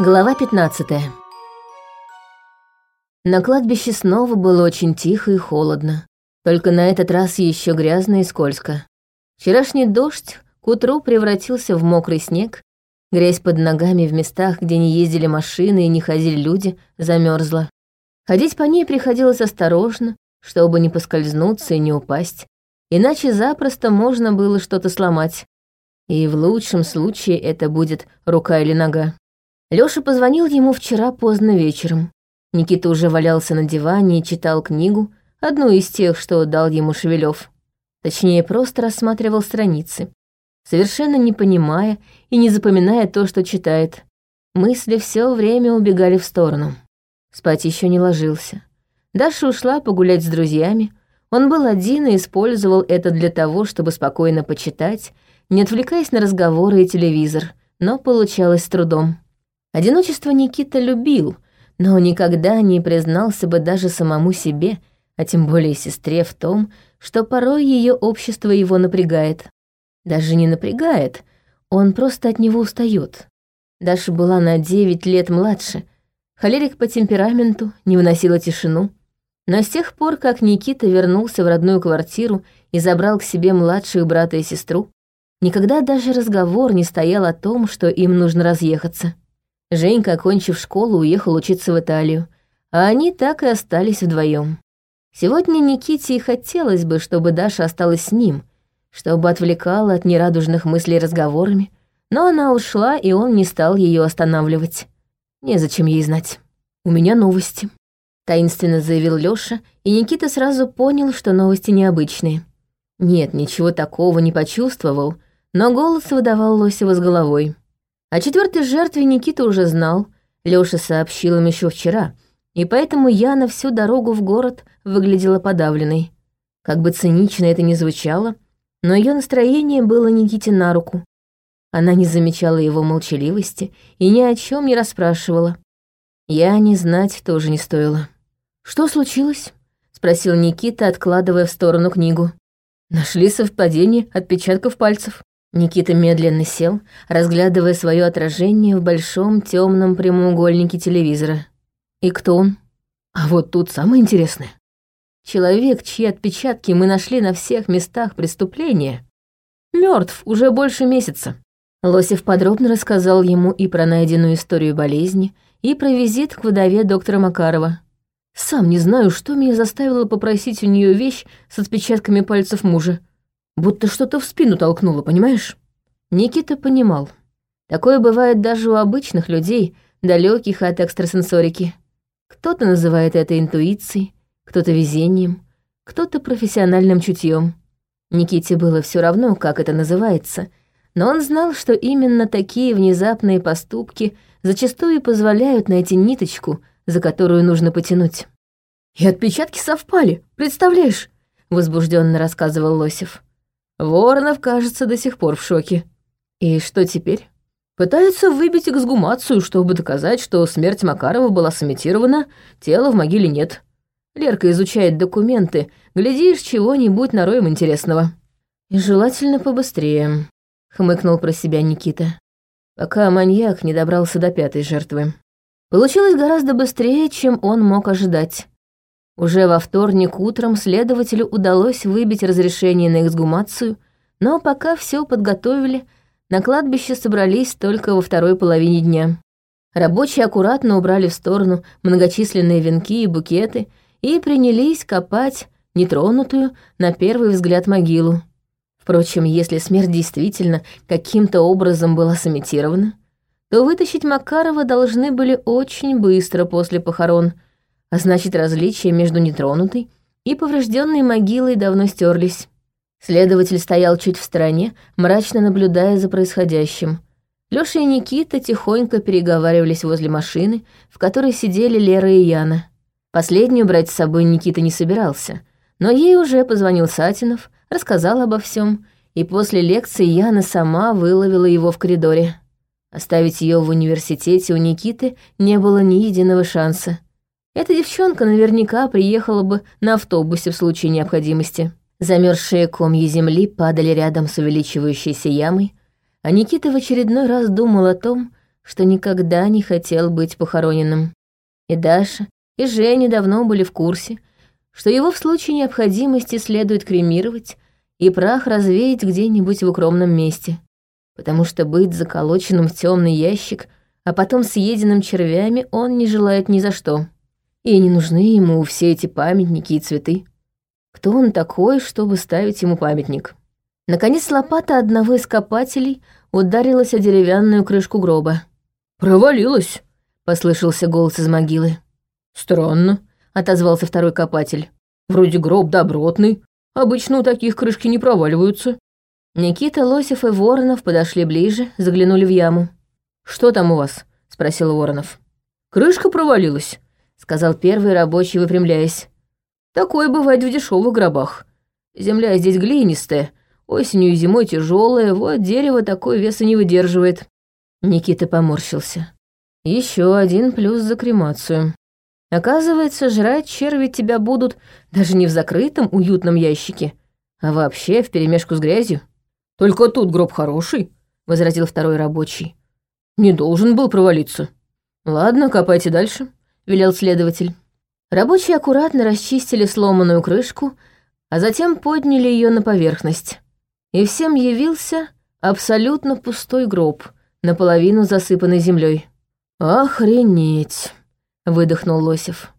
Глава 15 На кладбище снова было очень тихо и холодно. Только на этот раз еще грязно и скользко. Вчерашний дождь к утру превратился в мокрый снег, грязь под ногами в местах, где не ездили машины и не ходили люди, замерзла. Ходить по ней приходилось осторожно, чтобы не поскользнуться и не упасть, иначе запросто можно было что-то сломать. И в лучшем случае это будет рука или нога. Лёша позвонил ему вчера поздно вечером. Никита уже валялся на диване и читал книгу, одну из тех, что дал ему Шевелев. Точнее, просто рассматривал страницы, совершенно не понимая и не запоминая то, что читает. Мысли все время убегали в сторону. Спать еще не ложился. Даша ушла погулять с друзьями. Он был один и использовал это для того, чтобы спокойно почитать, не отвлекаясь на разговоры и телевизор, но получалось с трудом. Одиночество Никита любил, но никогда не признался бы даже самому себе, а тем более сестре в том, что порой ее общество его напрягает. Даже не напрягает, он просто от него устает. Даша была на девять лет младше, холерик по темпераменту, не выносила тишину. Но с тех пор, как Никита вернулся в родную квартиру и забрал к себе младших брата и сестру, никогда даже разговор не стоял о том, что им нужно разъехаться. Женька, окончив школу, уехал учиться в Италию, а они так и остались вдвоем. Сегодня Никите и хотелось бы, чтобы Даша осталась с ним, чтобы отвлекала от нерадужных мыслей разговорами, но она ушла, и он не стал ее останавливать. Незачем ей знать. «У меня новости», — таинственно заявил Лёша, и Никита сразу понял, что новости необычные. Нет, ничего такого не почувствовал, но голос выдавал Лосева с головой. О четвертой жертве Никита уже знал, Лёша сообщил им еще вчера, и поэтому Яна всю дорогу в город выглядела подавленной. Как бы цинично это ни звучало, но ее настроение было Никите на руку. Она не замечала его молчаливости и ни о чем не расспрашивала. Я не знать тоже не стоило. «Что случилось?» — спросил Никита, откладывая в сторону книгу. «Нашли совпадение отпечатков пальцев». Никита медленно сел, разглядывая свое отражение в большом темном прямоугольнике телевизора. И кто он? А вот тут самое интересное. Человек, чьи отпечатки мы нашли на всех местах преступления, мертв уже больше месяца. Лосев подробно рассказал ему и про найденную историю болезни, и про визит к вдове доктора Макарова. Сам не знаю, что меня заставило попросить у нее вещь с отпечатками пальцев мужа. Будто что-то в спину толкнуло, понимаешь? Никита понимал. Такое бывает даже у обычных людей, далеких от экстрасенсорики. Кто-то называет это интуицией, кто-то везением, кто-то профессиональным чутьем. Никите было все равно, как это называется, но он знал, что именно такие внезапные поступки зачастую позволяют найти ниточку, за которую нужно потянуть. «И отпечатки совпали, представляешь?» — возбужденно рассказывал Лосев. Воронов, кажется, до сих пор в шоке. И что теперь? Пытаются выбить эксгумацию, чтобы доказать, что смерть Макарова была сымитирована, тела в могиле нет. Лерка изучает документы, глядишь, чего-нибудь нароем интересного. И желательно побыстрее, хмыкнул про себя Никита, пока маньяк не добрался до пятой жертвы. Получилось гораздо быстрее, чем он мог ожидать. Уже во вторник утром следователю удалось выбить разрешение на эксгумацию, но пока все подготовили, на кладбище собрались только во второй половине дня. Рабочие аккуратно убрали в сторону многочисленные венки и букеты и принялись копать нетронутую, на первый взгляд, могилу. Впрочем, если смерть действительно каким-то образом была сымитирована, то вытащить Макарова должны были очень быстро после похорон — а значит, различия между нетронутой и поврежденной могилой давно стерлись. Следователь стоял чуть в стороне, мрачно наблюдая за происходящим. Лёша и Никита тихонько переговаривались возле машины, в которой сидели Лера и Яна. Последнюю брать с собой Никита не собирался, но ей уже позвонил Сатинов, рассказал обо всем, и после лекции Яна сама выловила его в коридоре. Оставить ее в университете у Никиты не было ни единого шанса. Эта девчонка наверняка приехала бы на автобусе в случае необходимости. Замерзшие комья земли падали рядом с увеличивающейся ямой, а Никита в очередной раз думал о том, что никогда не хотел быть похороненным. И Даша, и Женя давно были в курсе, что его в случае необходимости следует кремировать и прах развеять где-нибудь в укромном месте, потому что быть заколоченным в темный ящик, а потом съеденным червями он не желает ни за что. И не нужны ему все эти памятники и цветы. Кто он такой, чтобы ставить ему памятник? Наконец лопата одного из копателей ударилась о деревянную крышку гроба. «Провалилась», — послышался голос из могилы. «Странно», — отозвался второй копатель. «Вроде гроб добротный. Обычно у таких крышки не проваливаются». Никита, Лосев и Воронов подошли ближе, заглянули в яму. «Что там у вас?» — спросил Воронов. «Крышка провалилась», — сказал первый рабочий, выпрямляясь. «Такое бывает в дешевых гробах. Земля здесь глинистая, осенью и зимой тяжелая, вот дерево такой веса не выдерживает. Никита поморщился. Еще один плюс за кремацию. Оказывается, жрать черви тебя будут даже не в закрытом уютном ящике, а вообще вперемешку с грязью. «Только тут гроб хороший», — возразил второй рабочий. «Не должен был провалиться». «Ладно, копайте дальше», — велел следователь. Рабочие аккуратно расчистили сломанную крышку, а затем подняли ее на поверхность. И всем явился абсолютно пустой гроб — наполовину засыпанный землей. «Охренеть!» — выдохнул Лосев.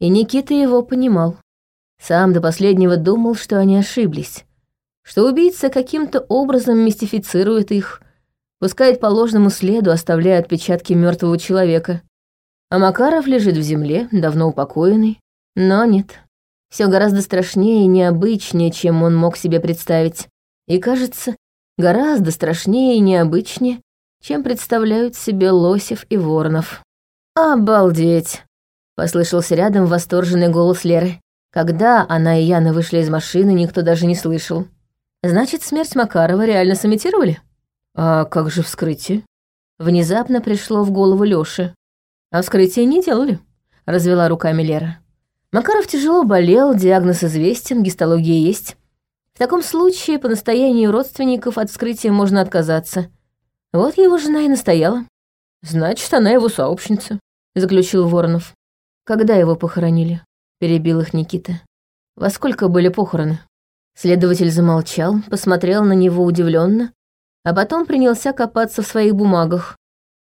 И Никита его понимал. Сам до последнего думал, что они ошиблись, что убийца каким-то образом мистифицирует их, пускает по ложному следу, оставляя отпечатки мертвого человека. А Макаров лежит в земле, давно упокоенный. Но нет, все гораздо страшнее и необычнее, чем он мог себе представить. И кажется, гораздо страшнее и необычнее, чем представляют себе Лосев и Воронов. «Обалдеть!» — послышался рядом восторженный голос Леры. Когда она и Яна вышли из машины, никто даже не слышал. «Значит, смерть Макарова реально сымитировали?» «А как же вскрытие?» Внезапно пришло в голову Лёши. «А вскрытие не делали», — развела руками Лера. Макаров тяжело болел, диагноз известен, гистология есть. В таком случае, по настоянию родственников от вскрытия можно отказаться. Вот его жена и настояла. Значит, она его сообщница, заключил Воронов. Когда его похоронили? Перебил их Никита. Во сколько были похороны? Следователь замолчал, посмотрел на него удивленно, а потом принялся копаться в своих бумагах.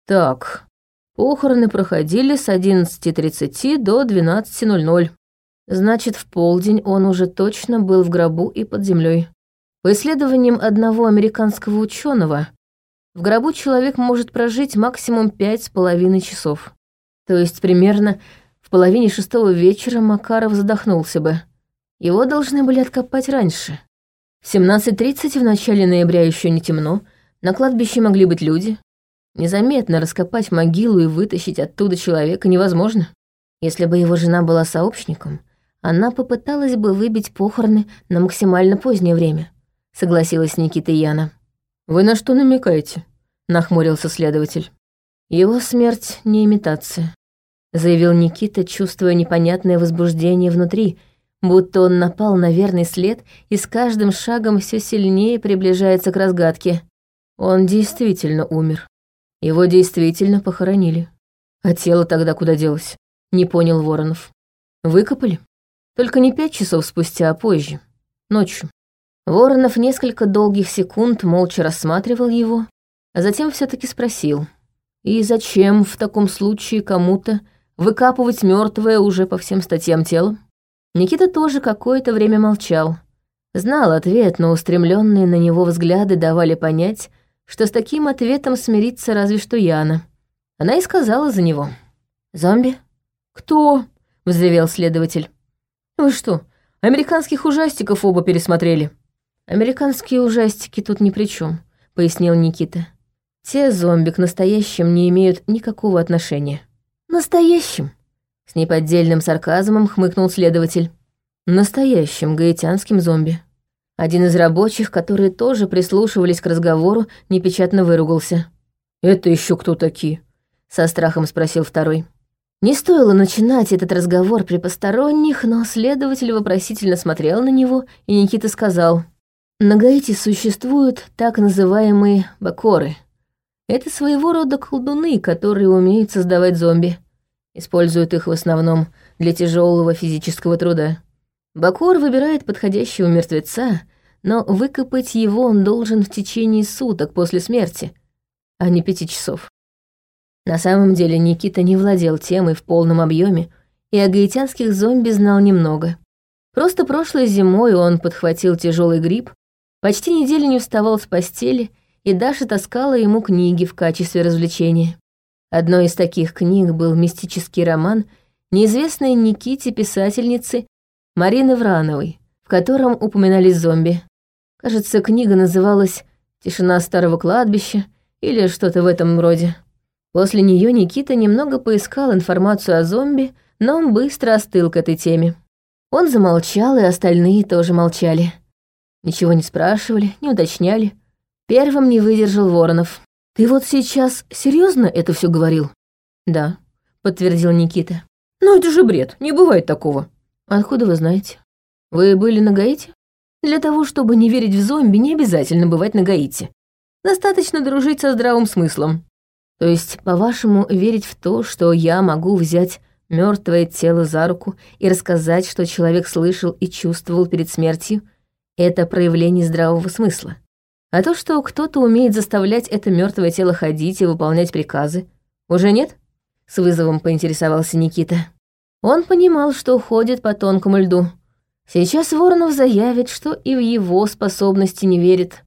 Так, похороны проходили с 11.30 до 12.00. Значит, в полдень он уже точно был в гробу и под землей. По исследованиям одного американского ученого, в гробу человек может прожить максимум пять с половиной часов. То есть примерно в половине шестого вечера Макаров задохнулся бы. Его должны были откопать раньше. В 17.30 в начале ноября еще не темно, на кладбище могли быть люди. Незаметно раскопать могилу и вытащить оттуда человека невозможно. Если бы его жена была сообщником, она попыталась бы выбить похороны на максимально позднее время, согласилась Никита Яна. «Вы на что намекаете?» — нахмурился следователь. «Его смерть не имитация», — заявил Никита, чувствуя непонятное возбуждение внутри, будто он напал на верный след и с каждым шагом все сильнее приближается к разгадке. Он действительно умер. Его действительно похоронили. А тело тогда куда делось? Не понял Воронов. Выкопали? Только не пять часов спустя, а позже. Ночью. Воронов несколько долгих секунд молча рассматривал его, а затем все таки спросил. «И зачем в таком случае кому-то выкапывать мертвое уже по всем статьям тела?» Никита тоже какое-то время молчал. Знал ответ, но устремленные на него взгляды давали понять, что с таким ответом смириться разве что Яна. Она и сказала за него. «Зомби?» «Кто?» — взревел следователь. «Вы что, американских ужастиков оба пересмотрели?» «Американские ужастики тут ни при чем, пояснил Никита. «Те зомби к настоящим не имеют никакого отношения». «Настоящим?» С неподдельным сарказмом хмыкнул следователь. «Настоящим гаитянским зомби». Один из рабочих, которые тоже прислушивались к разговору, непечатно выругался. «Это еще кто такие?» — со страхом спросил второй. Не стоило начинать этот разговор при посторонних, но следователь вопросительно смотрел на него, и Никита сказал — на Гаити существуют так называемые бакоры, Это своего рода колдуны, которые умеют создавать зомби. Используют их в основном для тяжелого физического труда. Бакур выбирает подходящего мертвеца, но выкопать его он должен в течение суток после смерти, а не пяти часов. На самом деле Никита не владел темой в полном объеме, и о гаитянских зомби знал немного. Просто прошлой зимой он подхватил тяжелый грипп, почти неделю не вставал с постели и Даша таскала ему книги в качестве развлечения. Одной из таких книг был мистический роман неизвестной Никите писательницы Марины Врановой, в котором упоминались зомби. Кажется, книга называлась «Тишина старого кладбища» или что-то в этом роде. После нее Никита немного поискал информацию о зомби, но он быстро остыл к этой теме. Он замолчал, и остальные тоже молчали. Ничего не спрашивали, не уточняли, Первым не выдержал Воронов. «Ты вот сейчас серьезно это все говорил?» «Да», — подтвердил Никита. «Ну это же бред, не бывает такого». «Откуда вы знаете? Вы были на Гаити?» «Для того, чтобы не верить в зомби, не обязательно бывать на Гаити. Достаточно дружить со здравым смыслом. То есть, по-вашему, верить в то, что я могу взять мертвое тело за руку и рассказать, что человек слышал и чувствовал перед смертью, это проявление здравого смысла. А то, что кто-то умеет заставлять это мертвое тело ходить и выполнять приказы, уже нет? С вызовом поинтересовался Никита. Он понимал, что уходит по тонкому льду. Сейчас Воронов заявит, что и в его способности не верит.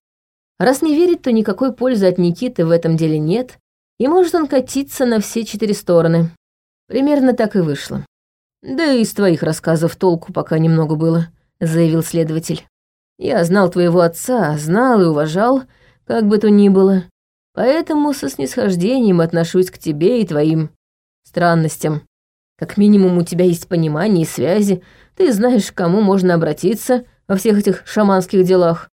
Раз не верит, то никакой пользы от Никиты в этом деле нет, и может он катиться на все четыре стороны. Примерно так и вышло. «Да и из твоих рассказов толку пока немного было», — заявил следователь. Я знал твоего отца, знал и уважал, как бы то ни было. Поэтому со снисхождением отношусь к тебе и твоим странностям. Как минимум у тебя есть понимание и связи, ты знаешь, к кому можно обратиться во всех этих шаманских делах.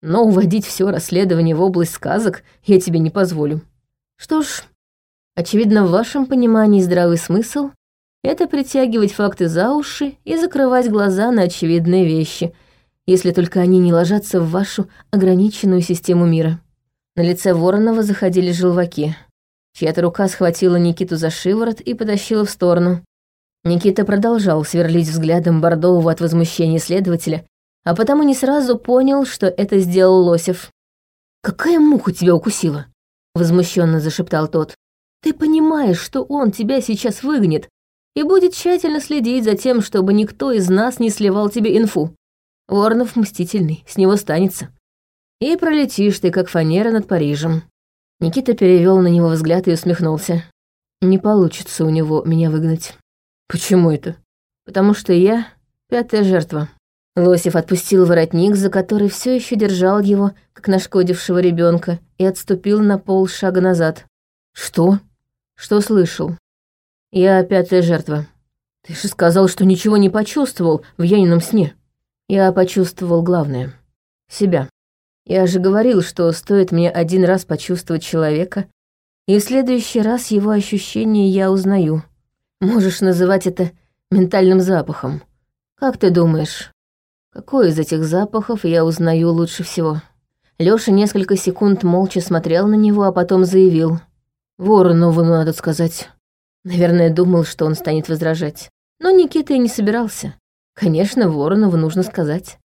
Но уводить все расследование в область сказок я тебе не позволю. Что ж, очевидно, в вашем понимании здравый смысл — это притягивать факты за уши и закрывать глаза на очевидные вещи — если только они не ложатся в вашу ограниченную систему мира. На лице Воронова заходили желваки. Чья-то рука схватила Никиту за шиворот и потащила в сторону. Никита продолжал сверлить взглядом бордового от возмущения следователя, а потому не сразу понял, что это сделал Лосев. «Какая муха тебя укусила?» — возмущенно зашептал тот. «Ты понимаешь, что он тебя сейчас выгонит и будет тщательно следить за тем, чтобы никто из нас не сливал тебе инфу. Воронов мстительный, с него станется. И пролетишь ты, как фанера над Парижем. Никита перевел на него взгляд и усмехнулся. Не получится у него меня выгнать. Почему это? Потому что я пятая жертва. Лосев отпустил воротник, за который все еще держал его, как нашкодившего ребенка, и отступил на полшага назад. Что? Что слышал? Я пятая жертва. Ты же сказал, что ничего не почувствовал в Янином сне. Я почувствовал главное — себя. Я же говорил, что стоит мне один раз почувствовать человека, и в следующий раз его ощущения я узнаю. Можешь называть это ментальным запахом. Как ты думаешь, какой из этих запахов я узнаю лучше всего? Лёша несколько секунд молча смотрел на него, а потом заявил. Воронову надо сказать. Наверное, думал, что он станет возражать. Но Никита и не собирался. Конечно, Воронову нужно сказать.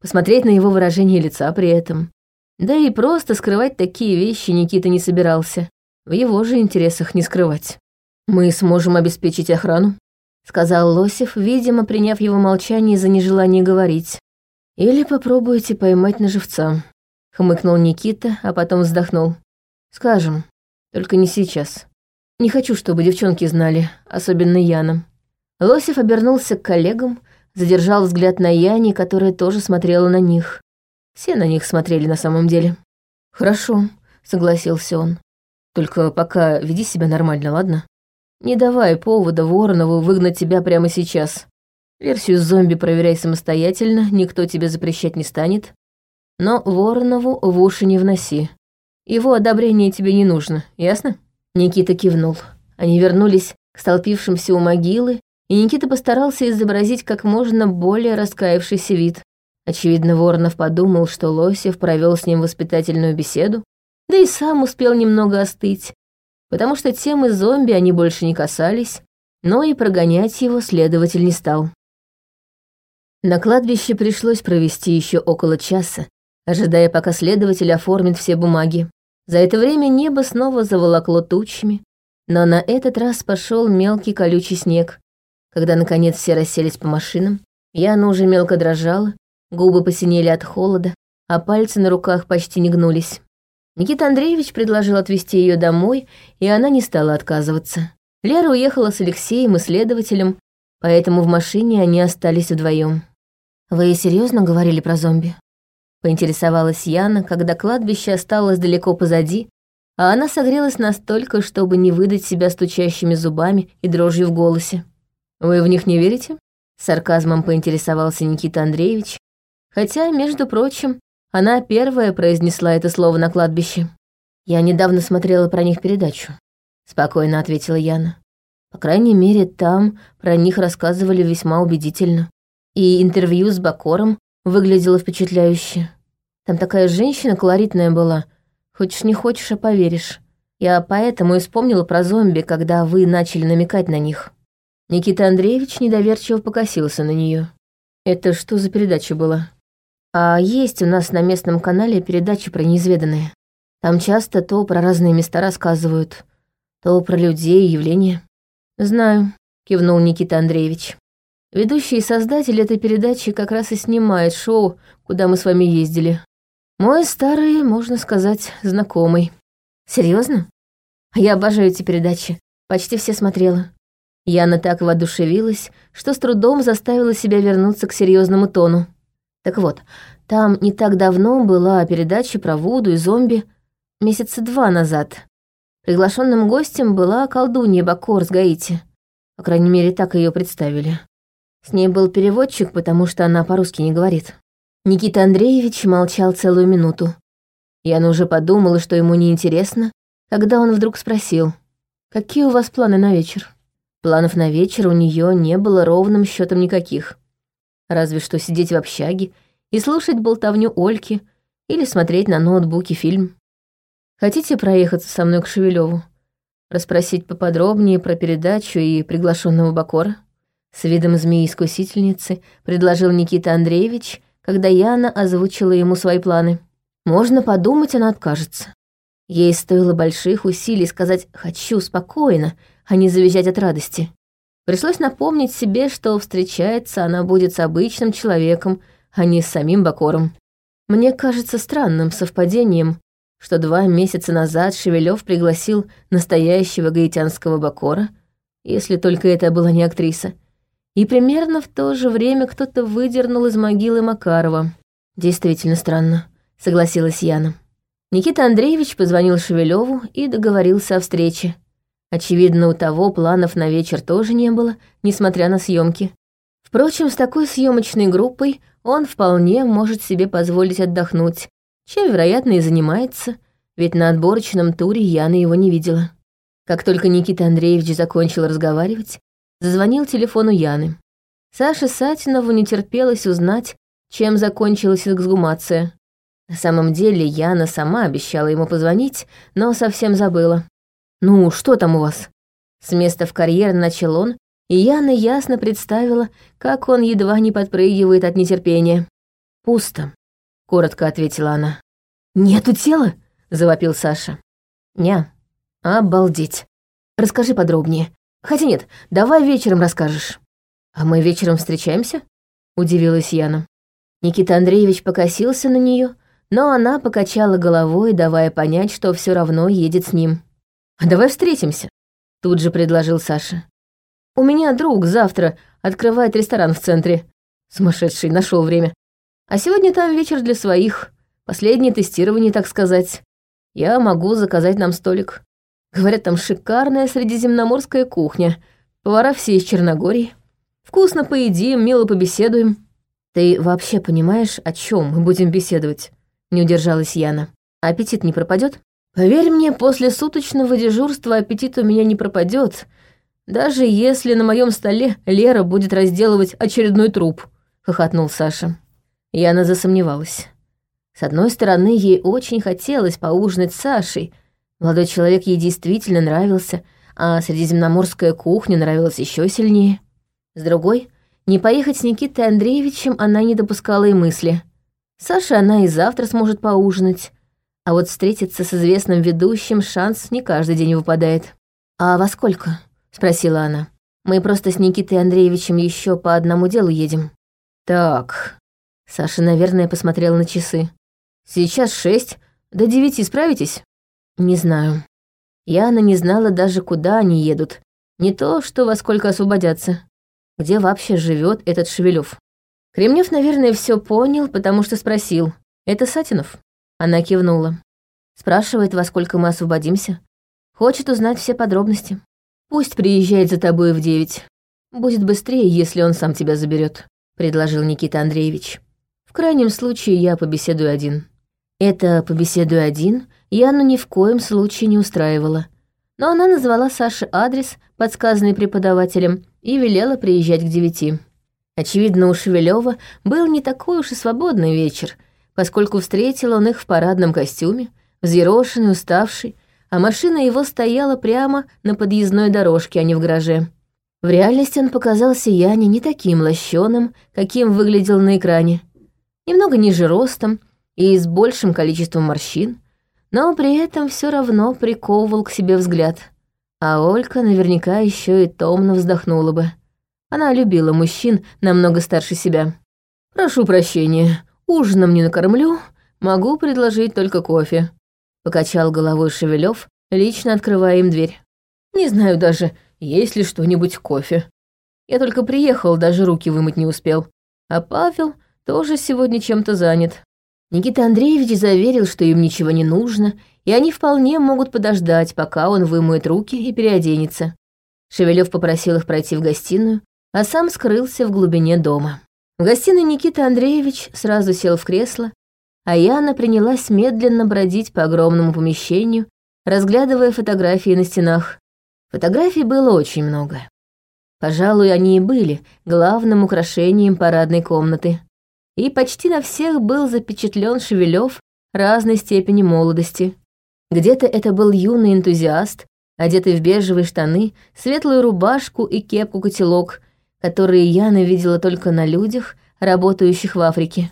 Посмотреть на его выражение лица при этом. Да и просто скрывать такие вещи Никита не собирался. В его же интересах не скрывать. «Мы сможем обеспечить охрану», — сказал Лосев, видимо, приняв его молчание за нежелание говорить. «Или попробуйте поймать на живца», — хмыкнул Никита, а потом вздохнул. «Скажем, только не сейчас. Не хочу, чтобы девчонки знали, особенно Яна». Лосев обернулся к коллегам, задержал взгляд на Яне, которая тоже смотрела на них. Все на них смотрели на самом деле. «Хорошо», — согласился он. «Только пока веди себя нормально, ладно? Не давай повода Воронову выгнать тебя прямо сейчас. Версию зомби проверяй самостоятельно, никто тебе запрещать не станет. Но Воронову в уши не вноси. Его одобрение тебе не нужно, ясно?» Никита кивнул. Они вернулись к столпившимся у могилы и Никита постарался изобразить как можно более раскаявшийся вид. Очевидно, Воронов подумал, что Лосев провел с ним воспитательную беседу, да и сам успел немного остыть, потому что темы зомби они больше не касались, но и прогонять его следователь не стал. На кладбище пришлось провести еще около часа, ожидая, пока следователь оформит все бумаги. За это время небо снова заволокло тучами, но на этот раз пошел мелкий колючий снег. Когда, наконец, все расселись по машинам, Яна уже мелко дрожала, губы посинели от холода, а пальцы на руках почти не гнулись. Никита Андреевич предложил отвезти ее домой, и она не стала отказываться. Лера уехала с Алексеем и следователем, поэтому в машине они остались вдвоем. «Вы серьезно говорили про зомби?» Поинтересовалась Яна, когда кладбище осталось далеко позади, а она согрелась настолько, чтобы не выдать себя стучащими зубами и дрожью в голосе. «Вы в них не верите?» Сарказмом поинтересовался Никита Андреевич, хотя, между прочим, она первая произнесла это слово на кладбище. «Я недавно смотрела про них передачу», — спокойно ответила Яна. «По крайней мере, там про них рассказывали весьма убедительно. И интервью с Бакором выглядело впечатляюще. Там такая женщина колоритная была. Хочешь не хочешь, а поверишь. Я поэтому и вспомнила про зомби, когда вы начали намекать на них». Никита Андреевич недоверчиво покосился на нее. «Это что за передача была?» А есть у нас на местном канале передачи про неизведанные. Там часто то про разные места рассказывают, то про людей и явления. Знаю, кивнул Никита Андреевич. Ведущий и создатель этой передачи как раз и снимает шоу, куда мы с вами ездили. Мой старый, можно сказать, знакомый. Серьезно? Я обожаю эти передачи. Почти все смотрела. Яна так воодушевилась, что с трудом заставила себя вернуться к серьезному тону. Так вот, там не так давно была передача про Вуду и зомби месяца два назад. Приглашенным гостем была колдунья Бакор с Гаити. По крайней мере, так ее представили. С ней был переводчик, потому что она по-русски не говорит. Никита Андреевич молчал целую минуту. Яна уже подумала, что ему неинтересно, когда он вдруг спросил, «Какие у вас планы на вечер?» Планов на вечер у нее не было ровным счетом никаких разве что сидеть в общаге и слушать болтовню Ольки или смотреть на ноутбуке фильм. Хотите проехаться со мной к Шевелеву? Расспросить поподробнее про передачу и приглашенного Бакора? С видом змеи-искусительницы предложил Никита Андреевич, когда Яна озвучила ему свои планы. Можно подумать, она откажется. Ей стоило больших усилий сказать «хочу» спокойно, а не завизжать от радости. Пришлось напомнить себе, что встречается она будет с обычным человеком, а не с самим Бакором. Мне кажется странным совпадением, что два месяца назад Шевелев пригласил настоящего гаитянского Бакора, если только это была не актриса, и примерно в то же время кто-то выдернул из могилы Макарова. Действительно странно, согласилась Яна. Никита Андреевич позвонил Шевелеву и договорился о встрече. Очевидно, у того планов на вечер тоже не было, несмотря на съемки. Впрочем, с такой съемочной группой он вполне может себе позволить отдохнуть, чем, вероятно, и занимается, ведь на отборочном туре Яна его не видела. Как только Никита Андреевич закончил разговаривать, зазвонил телефону Яны. Саше Сатинову не терпелось узнать, чем закончилась эксгумация. На самом деле Яна сама обещала ему позвонить, но совсем забыла. «Ну, что там у вас?» С места в карьер начал он, и Яна ясно представила, как он едва не подпрыгивает от нетерпения. «Пусто», — коротко ответила она. «Нету тела?» — завопил Саша. «Ня, обалдеть. Расскажи подробнее. Хотя нет, давай вечером расскажешь». «А мы вечером встречаемся?» — удивилась Яна. Никита Андреевич покосился на нее, но она покачала головой, давая понять, что все равно едет с ним. «А давай встретимся», — тут же предложил Саша. «У меня друг завтра открывает ресторан в центре. Сумасшедший, нашел время. А сегодня там вечер для своих. Последнее тестирование, так сказать. Я могу заказать нам столик. Говорят, там шикарная средиземноморская кухня. Повара все из Черногории. Вкусно поедим, мило побеседуем». «Ты вообще понимаешь, о чем мы будем беседовать?» — не удержалась Яна. «Аппетит не пропадет? Поверь мне, после суточного дежурства аппетит у меня не пропадет, даже если на моем столе Лера будет разделывать очередной труп, хохотнул Саша. Яна засомневалась. С одной стороны, ей очень хотелось поужинать с Сашей. Молодой человек ей действительно нравился, а средиземноморская кухня нравилась еще сильнее. С другой, не поехать с Никитой Андреевичем она не допускала и мысли. Саша она и завтра сможет поужинать, а вот встретиться с известным ведущим шанс не каждый день выпадает. «А во сколько?» — спросила она. «Мы просто с Никитой Андреевичем еще по одному делу едем». «Так...» Саша, наверное, посмотрела на часы. «Сейчас шесть. До девяти справитесь?» «Не знаю. Яна не знала даже, куда они едут. Не то, что во сколько освободятся. Где вообще живет этот Шевелев? Кремнев, наверное, все понял, потому что спросил. «Это Сатинов?» Она кивнула. Спрашивает, во сколько мы освободимся. Хочет узнать все подробности. Пусть приезжает за тобой в девять. Будет быстрее, если он сам тебя заберет, предложил Никита Андреевич. В крайнем случае я побеседую один. Это «побеседую один» Яну ни в коем случае не устраивало. Но она назвала Саше адрес, подсказанный преподавателем, и велела приезжать к девяти. Очевидно, у Шевелева был не такой уж и свободный вечер — поскольку встретил он их в парадном костюме, взъерошенный, уставший, а машина его стояла прямо на подъездной дорожке, а не в гараже. В реальности он показался Яне не таким лощеным, каким выглядел на экране. Немного ниже ростом и с большим количеством морщин, но при этом все равно приковывал к себе взгляд. А Олька наверняка еще и томно вздохнула бы. Она любила мужчин намного старше себя. «Прошу прощения, Ужином не накормлю, могу предложить только кофе. Покачал головой Шевелев, лично открывая им дверь. Не знаю даже, есть ли что-нибудь кофе. Я только приехал, даже руки вымыть не успел. А Павел тоже сегодня чем-то занят. Никита Андреевич заверил, что им ничего не нужно, и они вполне могут подождать, пока он вымоет руки и переоденется. Шевелев попросил их пройти в гостиную, а сам скрылся в глубине дома. В гостиной Никита Андреевич сразу сел в кресло, а Яна принялась медленно бродить по огромному помещению, разглядывая фотографии на стенах. Фотографий было очень много. Пожалуй, они и были главным украшением парадной комнаты. И почти на всех был запечатлен Шевелев разной степени молодости. Где-то это был юный энтузиаст, одетый в бежевые штаны, светлую рубашку и кепку-котелок — которые Яна видела только на людях, работающих в Африке.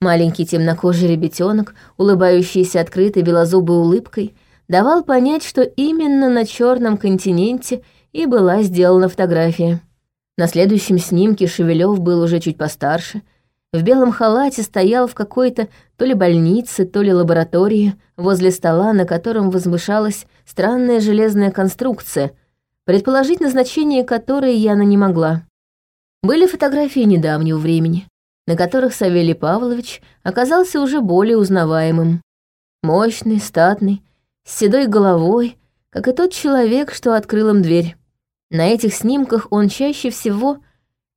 Маленький темнокожий ребятенок, улыбающийся открытой белозубой улыбкой, давал понять, что именно на черном континенте и была сделана фотография. На следующем снимке Шевелев был уже чуть постарше, в белом халате стоял в какой-то то ли больнице, то ли лаборатории, возле стола, на котором возвышалась странная железная конструкция, предположить назначение которой Яна не могла. Были фотографии недавнего времени, на которых Савелий Павлович оказался уже более узнаваемым. Мощный, статный, с седой головой, как и тот человек, что открыл им дверь. На этих снимках он чаще всего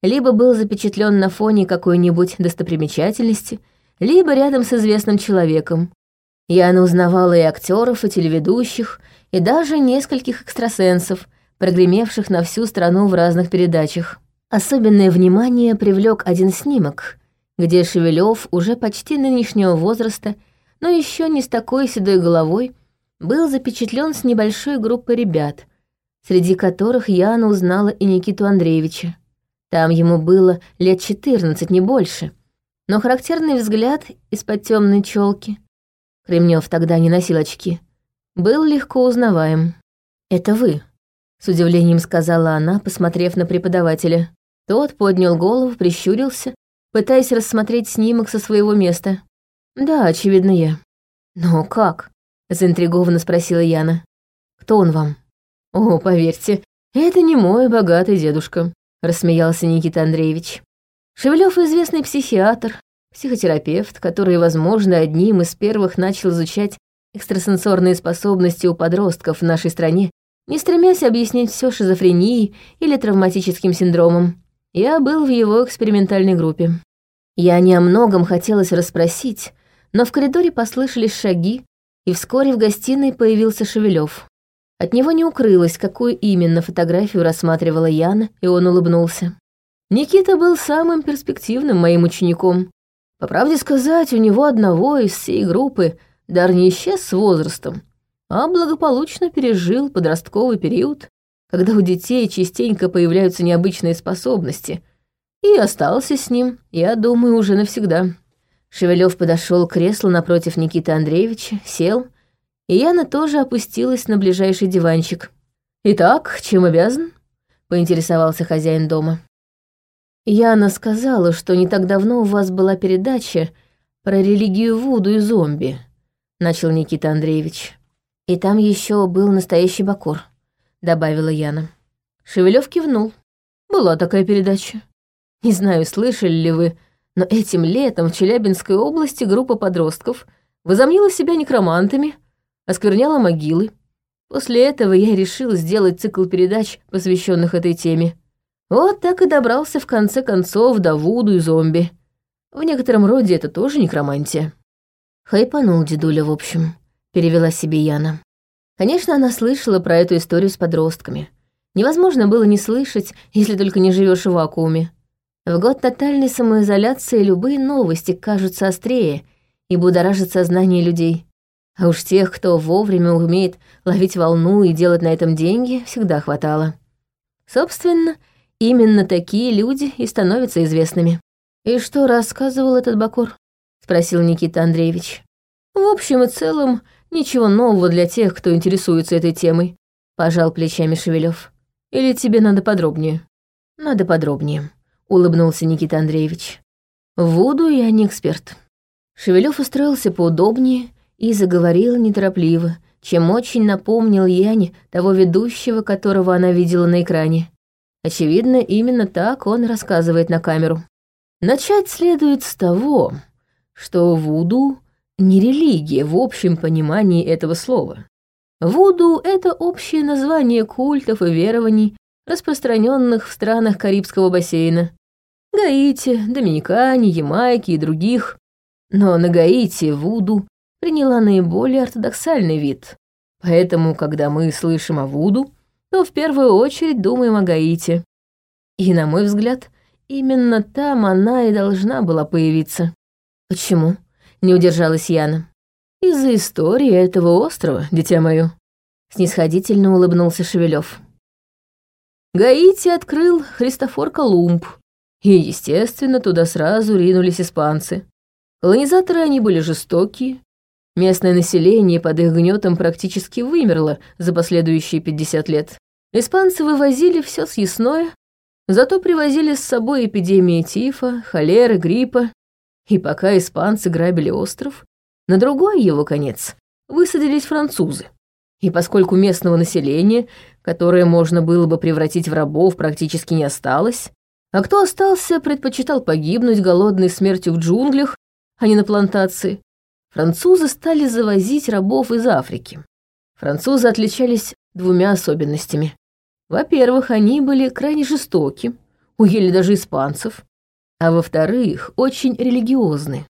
либо был запечатлен на фоне какой-нибудь достопримечательности, либо рядом с известным человеком. Яна узнавала и актеров, и телеведущих, и даже нескольких экстрасенсов, прогремевших на всю страну в разных передачах. Особенное внимание привлек один снимок, где Шевелев уже почти нынешнего возраста, но еще не с такой седой головой, был запечатлен с небольшой группой ребят, среди которых Яна узнала и Никиту Андреевича. Там ему было лет 14, не больше, но характерный взгляд из-под темной челки, Кремнев тогда не носил очки, был легко узнаваем. «Это вы», — с удивлением сказала она, посмотрев на преподавателя. Тот поднял голову, прищурился, пытаясь рассмотреть снимок со своего места. «Да, очевидно, я». «Но как?» — заинтригованно спросила Яна. «Кто он вам?» «О, поверьте, это не мой богатый дедушка», — рассмеялся Никита Андреевич. Шевелев известный психиатр, психотерапевт, который, возможно, одним из первых начал изучать экстрасенсорные способности у подростков в нашей стране, не стремясь объяснить все шизофренией или травматическим синдромом. Я был в его экспериментальной группе. Я не о многом хотелось расспросить, но в коридоре послышались шаги, и вскоре в гостиной появился Шевелев. От него не укрылось, какую именно фотографию рассматривала Яна, и он улыбнулся. Никита был самым перспективным моим учеником. По правде сказать, у него одного из всей группы дар не исчез с возрастом, а благополучно пережил подростковый период, когда у детей частенько появляются необычные способности, и остался с ним, я думаю, уже навсегда. Шевелев подошел к креслу напротив Никиты Андреевича, сел, и Яна тоже опустилась на ближайший диванчик. «Итак, чем обязан?» — поинтересовался хозяин дома. «Яна сказала, что не так давно у вас была передача про религию Вуду и зомби», — начал Никита Андреевич. «И там еще был настоящий бакор», — добавила Яна. Шевелев кивнул. «Была такая передача. Не знаю, слышали ли вы, но этим летом в Челябинской области группа подростков возомнила себя некромантами, оскверняла могилы. После этого я решил сделать цикл передач, посвященных этой теме. Вот так и добрался в конце концов до Вуду и зомби. В некотором роде это тоже некромантия. Хайпанул дедуля, в общем, перевела себе Яна. Конечно, она слышала про эту историю с подростками. Невозможно было не слышать, если только не живешь в вакууме. В год тотальной самоизоляции любые новости кажутся острее и будоражат сознание людей. А уж тех, кто вовремя умеет ловить волну и делать на этом деньги, всегда хватало. Собственно, именно такие люди и становятся известными. «И что рассказывал этот Бакур?» — спросил Никита Андреевич. «В общем и целом, ничего нового для тех, кто интересуется этой темой», — пожал плечами Шевелев. «Или тебе надо подробнее?» «Надо подробнее», улыбнулся Никита Андреевич. Вуду я не эксперт. Шевелев устроился поудобнее и заговорил неторопливо, чем очень напомнил Яне того ведущего, которого она видела на экране. Очевидно, именно так он рассказывает на камеру. Начать следует с того, что Вуду не религия в общем понимании этого слова. Вуду — это общее название культов и верований, распространенных в странах Карибского бассейна. Гаити, Доминикане, Ямайке и других. Но на Гаити Вуду приняла наиболее ортодоксальный вид. Поэтому, когда мы слышим о Вуду, то в первую очередь думаем о Гаити. И, на мой взгляд, именно там она и должна была появиться. Почему? Не удержалась Яна. Из-за истории этого острова, дитя мое. Снисходительно улыбнулся Шевелев. Гаити открыл Христофор Колумб, и, естественно, туда сразу ринулись испанцы. Колонизаторы они были жестокие. Местное население под их гнетом практически вымерло за последующие 50 лет. Испанцы вывозили все съестное, зато привозили с собой эпидемии тифа, холеры, гриппа. И пока испанцы грабили остров, на другой его конец высадились французы. И поскольку местного населения, которое можно было бы превратить в рабов, практически не осталось, а кто остался, предпочитал погибнуть голодной смертью в джунглях, а не на плантации. Французы стали завозить рабов из Африки. Французы отличались двумя особенностями. Во-первых, они были крайне жестоки, уели даже испанцев. А во-вторых, очень религиозны.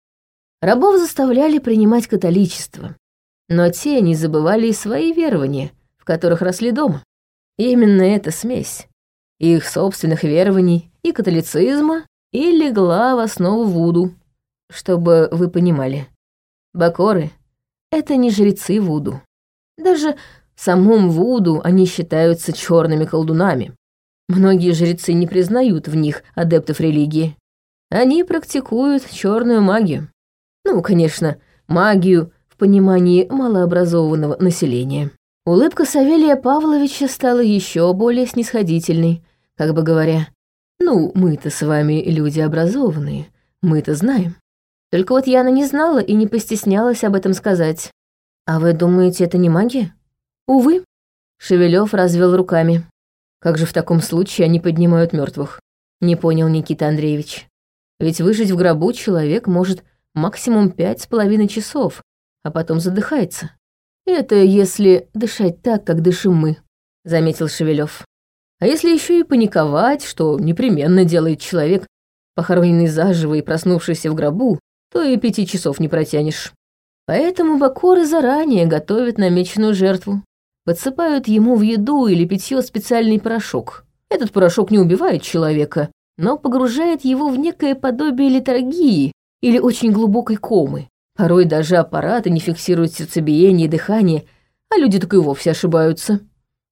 Рабов заставляли принимать католичество. Но те не забывали и свои верования, в которых росли дома. Именно эта смесь их собственных верований и католицизма и легла в основу Вуду. Чтобы вы понимали, Бакоры — это не жрецы Вуду. Даже в самом Вуду они считаются черными колдунами. Многие жрецы не признают в них адептов религии. Они практикуют черную магию. Ну, конечно, магию в понимании малообразованного населения. Улыбка Савелия Павловича стала еще более снисходительной, как бы говоря, «Ну, мы-то с вами люди образованные, мы-то знаем». Только вот Яна не знала и не постеснялась об этом сказать. «А вы думаете, это не магия?» «Увы». Шевелев развел руками. «Как же в таком случае они поднимают мертвых? Не понял Никита Андреевич. «Ведь выжить в гробу человек может максимум пять с половиной часов, а потом задыхается. Это если дышать так, как дышим мы», — заметил Шевелев. А если еще и паниковать, что непременно делает человек, похороненный заживо и проснувшийся в гробу, то и пяти часов не протянешь. Поэтому бакоры заранее готовят намеченную жертву. Подсыпают ему в еду или питье специальный порошок. Этот порошок не убивает человека, но погружает его в некое подобие литургии, или очень глубокой комы. Порой даже аппараты не фиксируют сердцебиение и дыхание, а люди так и вовсе ошибаются.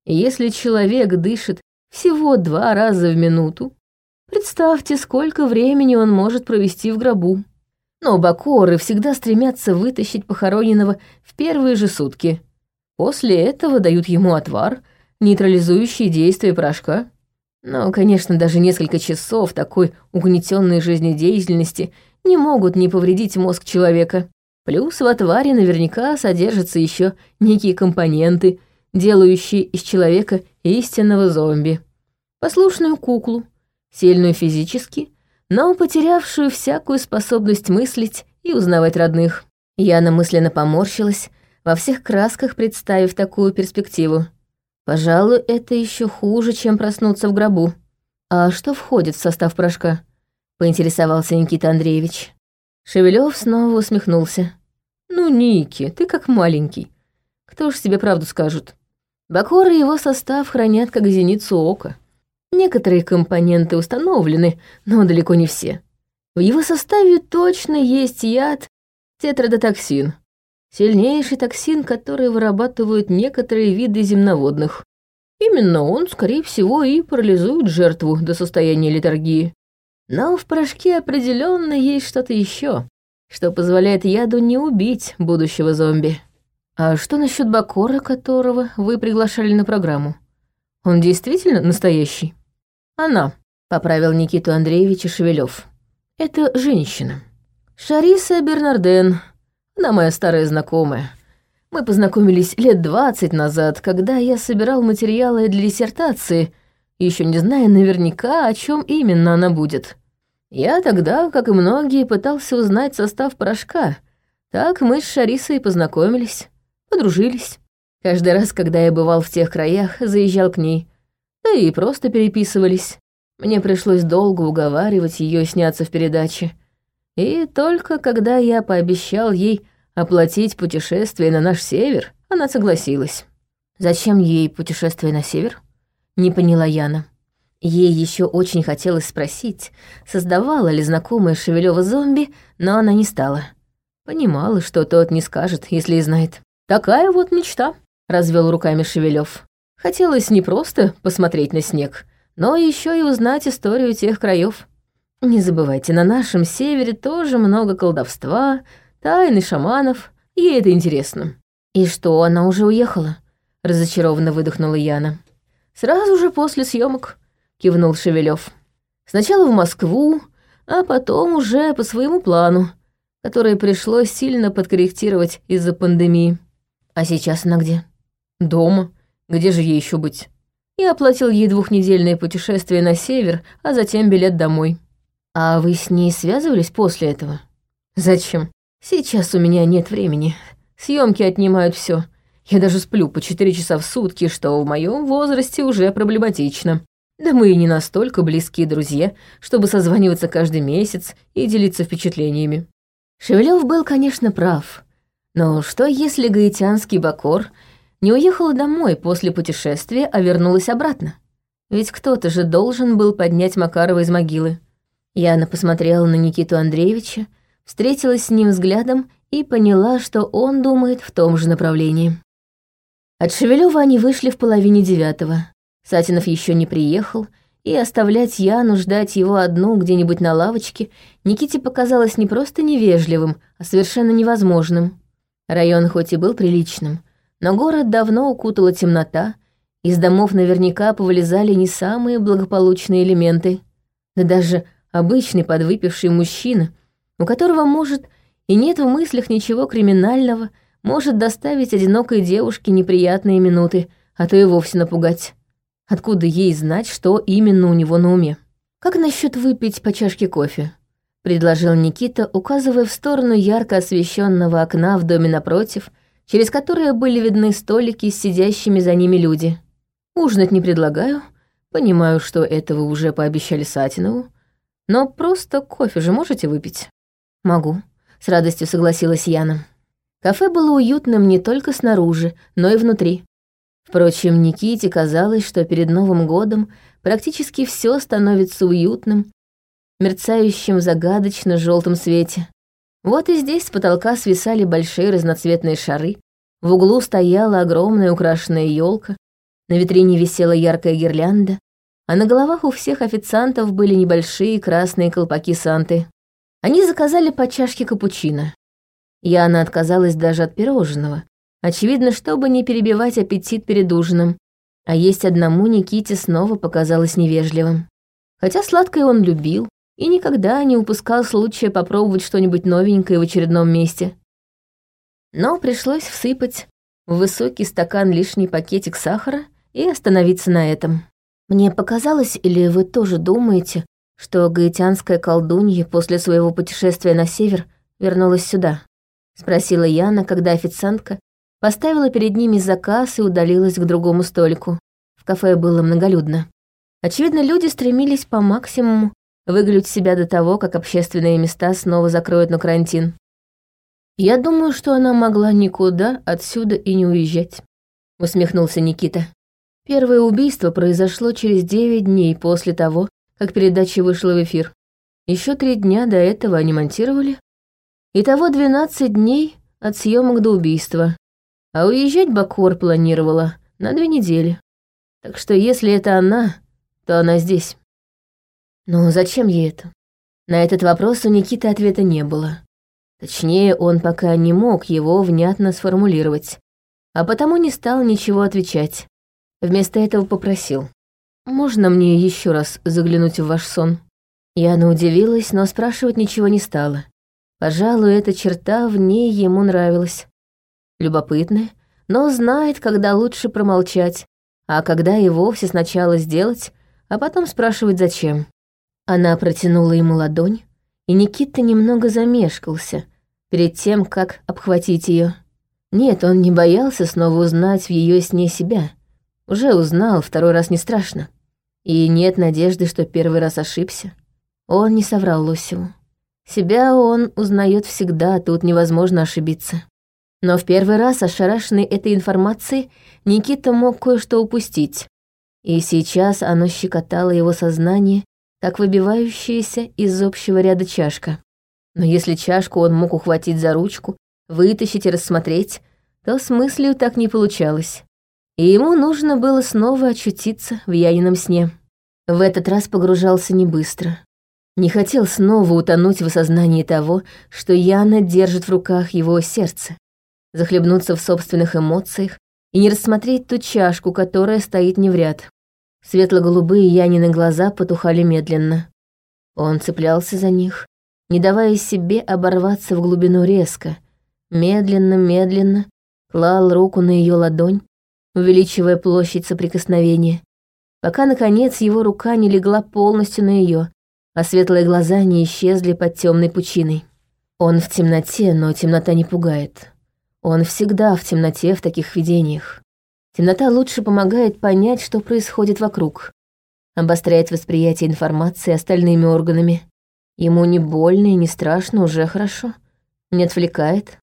Если человек дышит всего два раза в минуту, представьте, сколько времени он может провести в гробу. Но бакоры всегда стремятся вытащить похороненного в первые же сутки. После этого дают ему отвар, нейтрализующий действие порошка. Но, конечно, даже несколько часов такой угнетенной жизнедеятельности не могут не повредить мозг человека. Плюс в отваре наверняка содержатся еще некие компоненты, делающие из человека истинного зомби. Послушную куклу, сильную физически, но потерявшую всякую способность мыслить и узнавать родных. Яна мысленно поморщилась, во всех красках представив такую перспективу. Пожалуй, это еще хуже, чем проснуться в гробу. А что входит в состав порошка? Поинтересовался Никита Андреевич. Шевелев снова усмехнулся. «Ну, Ники, ты как маленький. Кто ж тебе правду скажет? Бакор и его состав хранят как зеницу ока. Некоторые компоненты установлены, но далеко не все. В его составе точно есть яд тетрадотоксин. Сильнейший токсин, который вырабатывают некоторые виды земноводных. Именно он, скорее всего, и парализует жертву до состояния летаргии. Но в порошке определенно есть что-то еще, что позволяет яду не убить будущего зомби. А что насчет Бакора, которого вы приглашали на программу? Он действительно настоящий? Она, поправил Никиту Андреевича Шевелев. Это женщина. Шариса Бернарден. Она моя старая знакомая. Мы познакомились лет двадцать назад, когда я собирал материалы для диссертации — еще не зная наверняка, о чем именно она будет. Я тогда, как и многие, пытался узнать состав порошка. Так мы с Шарисой познакомились, подружились. Каждый раз, когда я бывал в тех краях, заезжал к ней. Да и просто переписывались. Мне пришлось долго уговаривать ее сняться в передаче. И только когда я пообещал ей оплатить путешествие на наш север, она согласилась. Зачем ей путешествие на север? Не поняла Яна. Ей еще очень хотелось спросить, создавала ли знакомая Шевелева зомби, но она не стала. Понимала, что тот не скажет, если и знает. «Такая вот мечта», — развел руками Шевелев. Хотелось не просто посмотреть на снег, но еще и узнать историю тех краев. Не забывайте, на нашем севере тоже много колдовства, тайны шаманов. Ей это интересно. И что, она уже уехала? Разочарованно выдохнула Яна. Сразу же после съемок, кивнул Шевелев. Сначала в Москву, а потом уже по своему плану, который пришлось сильно подкорректировать из-за пандемии. А сейчас она где? Дома. Где же ей еще быть? Я оплатил ей двухнедельное путешествие на север, а затем билет домой. А вы с ней связывались после этого? Зачем? Сейчас у меня нет времени. Съемки отнимают все. Я даже сплю по четыре часа в сутки, что в моем возрасте уже проблематично. Да мы и не настолько близкие друзья, чтобы созваниваться каждый месяц и делиться впечатлениями. Шевелев был, конечно, прав. Но что, если гаитянский Бакор не уехала домой после путешествия, а вернулась обратно? Ведь кто-то же должен был поднять Макарова из могилы. Яна посмотрела на Никиту Андреевича, встретилась с ним взглядом и поняла, что он думает в том же направлении. От Шевелева они вышли в половине девятого. Сатинов еще не приехал, и оставлять Яну ждать его одну где-нибудь на лавочке Никите показалось не просто невежливым, а совершенно невозможным. Район хоть и был приличным, но город давно укутала темнота, из домов наверняка повылезали не самые благополучные элементы. Да даже обычный подвыпивший мужчина, у которого, может, и нет в мыслях ничего криминального, может доставить одинокой девушке неприятные минуты, а то и вовсе напугать. Откуда ей знать, что именно у него на уме? «Как насчет выпить по чашке кофе?» — предложил Никита, указывая в сторону ярко освещенного окна в доме напротив, через которое были видны столики с сидящими за ними люди. «Ужинать не предлагаю. Понимаю, что этого уже пообещали Сатинову. Но просто кофе же можете выпить?» «Могу», — с радостью согласилась Яна. Кафе было уютным не только снаружи, но и внутри. Впрочем, Никите казалось, что перед Новым годом практически все становится уютным, мерцающим в загадочно желтом свете. Вот и здесь с потолка свисали большие разноцветные шары, в углу стояла огромная украшенная елка, на витрине висела яркая гирлянда, а на головах у всех официантов были небольшие красные колпаки Санты. Они заказали по чашке капучино. Яна отказалась даже от пирожного, очевидно, чтобы не перебивать аппетит перед ужином, а есть одному Никите снова показалось невежливым. Хотя сладкое он любил и никогда не упускал случая попробовать что-нибудь новенькое в очередном месте. Но пришлось всыпать в высокий стакан лишний пакетик сахара и остановиться на этом. Мне показалось, или вы тоже думаете, что гаитянская колдунья после своего путешествия на север вернулась сюда? Спросила Яна, когда официантка поставила перед ними заказ и удалилась к другому столику. В кафе было многолюдно. Очевидно, люди стремились по максимуму выглядеть себя до того, как общественные места снова закроют на карантин. «Я думаю, что она могла никуда отсюда и не уезжать», — усмехнулся Никита. Первое убийство произошло через девять дней после того, как передача вышла в эфир. Еще три дня до этого они монтировали. Итого двенадцать дней от съемок до убийства. А уезжать Бакор планировала на две недели. Так что если это она, то она здесь. Но зачем ей это? На этот вопрос у Никиты ответа не было. Точнее, он пока не мог его внятно сформулировать, а потому не стал ничего отвечать. Вместо этого попросил. «Можно мне еще раз заглянуть в ваш сон?» Яна удивилась, но спрашивать ничего не стала. Пожалуй, эта черта в ней ему нравилась. Любопытная, но знает, когда лучше промолчать, а когда и вовсе сначала сделать, а потом спрашивать зачем. Она протянула ему ладонь, и Никита немного замешкался перед тем, как обхватить ее. Нет, он не боялся снова узнать в ее сне себя. Уже узнал, второй раз не страшно. И нет надежды, что первый раз ошибся. Он не соврал Лосеву. Себя он узнает всегда, тут невозможно ошибиться. Но в первый раз, ошарашенный этой информацией, Никита мог кое-что упустить. И сейчас оно щекотало его сознание как выбивающаяся из общего ряда чашка. Но если чашку он мог ухватить за ручку, вытащить и рассмотреть, то с мыслью так не получалось. И ему нужно было снова очутиться в Янином сне. В этот раз погружался не быстро. Не хотел снова утонуть в осознании того, что Яна держит в руках его сердце, захлебнуться в собственных эмоциях и не рассмотреть ту чашку, которая стоит не в ряд. Светло-голубые Янины глаза потухали медленно. Он цеплялся за них, не давая себе оборваться в глубину резко. Медленно-медленно клал руку на ее ладонь, увеличивая площадь соприкосновения, пока, наконец, его рука не легла полностью на ее, а светлые глаза не исчезли под темной пучиной. Он в темноте, но темнота не пугает. Он всегда в темноте в таких видениях. Темнота лучше помогает понять, что происходит вокруг. Обостряет восприятие информации остальными органами. Ему не больно и не страшно, уже хорошо. Не отвлекает.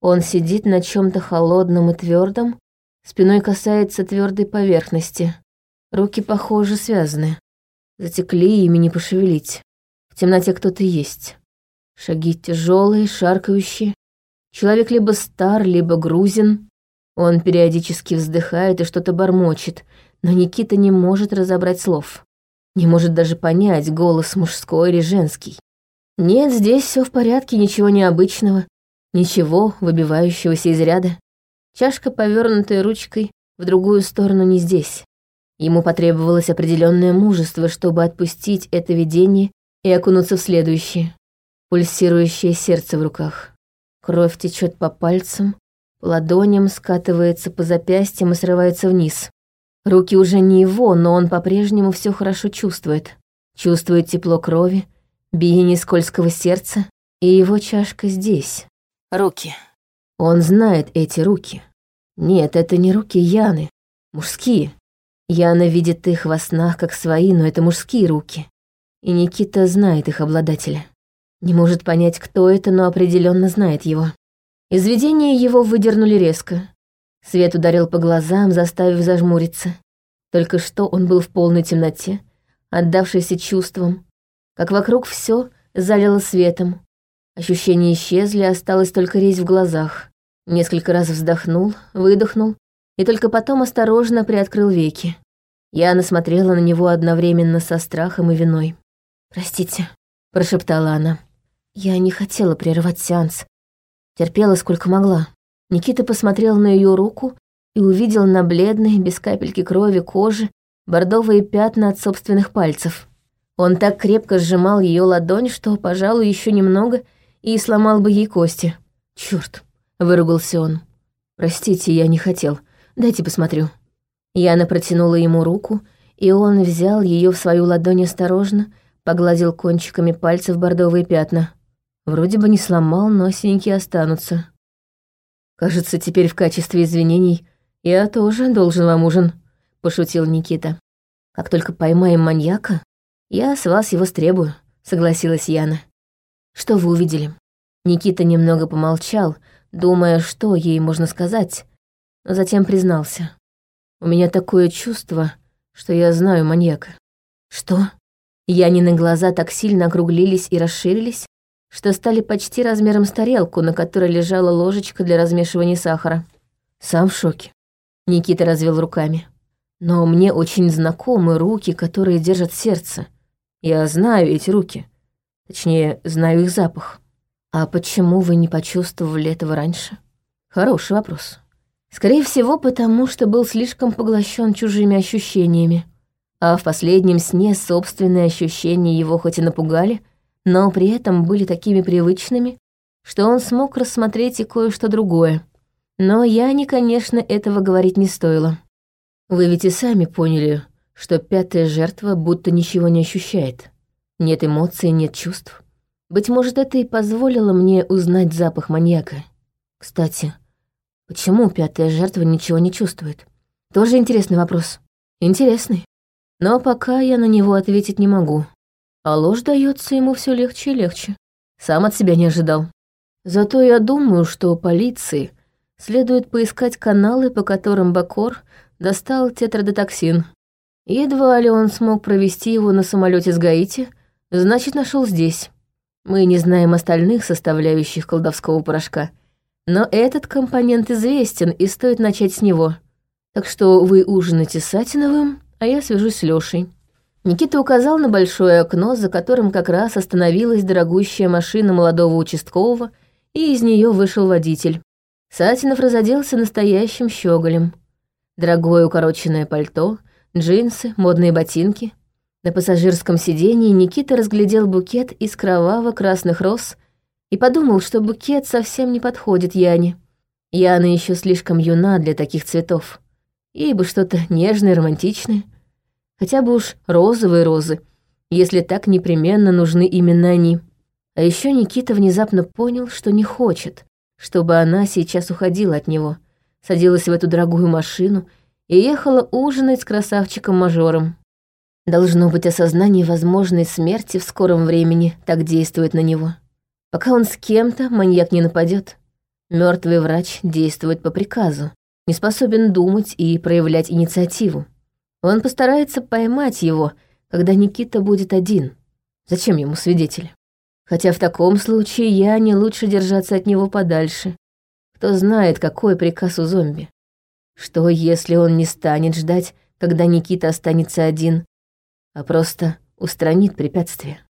Он сидит на чем то холодном и твердом, спиной касается твердой поверхности. Руки, похоже, связаны. Затекли, ими не пошевелить. В темноте кто-то есть. Шаги тяжелые, шаркающие. Человек либо стар, либо грузин. Он периодически вздыхает и что-то бормочет, но Никита не может разобрать слов. Не может даже понять, голос мужской или женский. Нет, здесь все в порядке, ничего необычного, ничего выбивающегося из ряда. Чашка, повернутая ручкой, в другую сторону не здесь. Ему потребовалось определенное мужество, чтобы отпустить это видение и окунуться в следующее. Пульсирующее сердце в руках. Кровь течет по пальцам, ладоням, скатывается по запястьям и срывается вниз. Руки уже не его, но он по-прежнему все хорошо чувствует. Чувствует тепло крови, биение скользкого сердца, и его чашка здесь. Руки. Он знает эти руки. Нет, это не руки Яны. Мужские. Яна видит их во снах как свои, но это мужские руки. И Никита знает их обладателя. Не может понять, кто это, но определенно знает его. Из видения его выдернули резко. Свет ударил по глазам, заставив зажмуриться. Только что он был в полной темноте, отдавшийся чувствам, как вокруг все залило светом. Ощущения исчезли, осталось только резь в глазах. Несколько раз вздохнул, выдохнул и только потом осторожно приоткрыл веки. Я смотрела на него одновременно со страхом и виной. «Простите», — прошептала она. «Я не хотела прерывать сеанс. Терпела сколько могла». Никита посмотрел на ее руку и увидел на бледной, без капельки крови кожи, бордовые пятна от собственных пальцев. Он так крепко сжимал ее ладонь, что, пожалуй, еще немного и сломал бы ей кости. Черт, выругался он. Простите, я не хотел. Дайте посмотрю. Яна протянула ему руку, и он взял ее в свою ладонь осторожно, погладил кончиками пальцев бордовые пятна. Вроде бы не сломал, но синяки останутся. Кажется, теперь в качестве извинений я тоже должен вам ужин, пошутил Никита. Как только поймаем маньяка, я с вас его стребую, согласилась Яна. Что вы увидели? Никита немного помолчал, думая, что ей можно сказать, но затем признался. У меня такое чувство, что я знаю маньяка. Что? Янины глаза так сильно округлились и расширились, что стали почти размером с тарелку, на которой лежала ложечка для размешивания сахара. Сам в шоке. Никита развел руками. Но мне очень знакомы руки, которые держат сердце. Я знаю эти руки. Точнее, знаю их запах. А почему вы не почувствовали этого раньше? Хороший вопрос. Скорее всего, потому что был слишком поглощен чужими ощущениями. А в последнем сне собственные ощущения его хоть и напугали, но при этом были такими привычными, что он смог рассмотреть и кое-что другое. Но я не, конечно, этого говорить не стоило. Вы ведь и сами поняли, что пятая жертва будто ничего не ощущает. Нет эмоций, нет чувств. Быть может, это и позволило мне узнать запах маньяка. Кстати, Почему пятая жертва ничего не чувствует? Тоже интересный вопрос. Интересный. Но пока я на него ответить не могу. А ложь дается ему все легче и легче. Сам от себя не ожидал. Зато я думаю, что полиции следует поискать каналы, по которым Бакор достал тетрадотоксин. Едва ли он смог провести его на самолете с Гаити, значит, нашел здесь. Мы не знаем остальных составляющих колдовского порошка, но этот компонент известен, и стоит начать с него. Так что вы ужинаете с Сатиновым, а я свяжусь с Лёшей». Никита указал на большое окно, за которым как раз остановилась дорогущая машина молодого участкового, и из нее вышел водитель. Сатинов разоделся настоящим щеголем. Дорогое укороченное пальто, джинсы, модные ботинки. На пассажирском сиденье Никита разглядел букет из кроваво-красных роз — и подумал, что букет совсем не подходит Яне. Яна еще слишком юна для таких цветов. Ей бы что-то нежное, романтичное. Хотя бы уж розовые розы, если так непременно нужны именно они. А еще Никита внезапно понял, что не хочет, чтобы она сейчас уходила от него, садилась в эту дорогую машину и ехала ужинать с красавчиком-мажором. Должно быть, осознание возможной смерти в скором времени так действует на него. Пока он с кем-то, маньяк не нападет. Мертвый врач действует по приказу, не способен думать и проявлять инициативу. Он постарается поймать его, когда Никита будет один. Зачем ему свидетели? Хотя в таком случае я не лучше держаться от него подальше. Кто знает, какой приказ у зомби. Что, если он не станет ждать, когда Никита останется один, а просто устранит препятствие?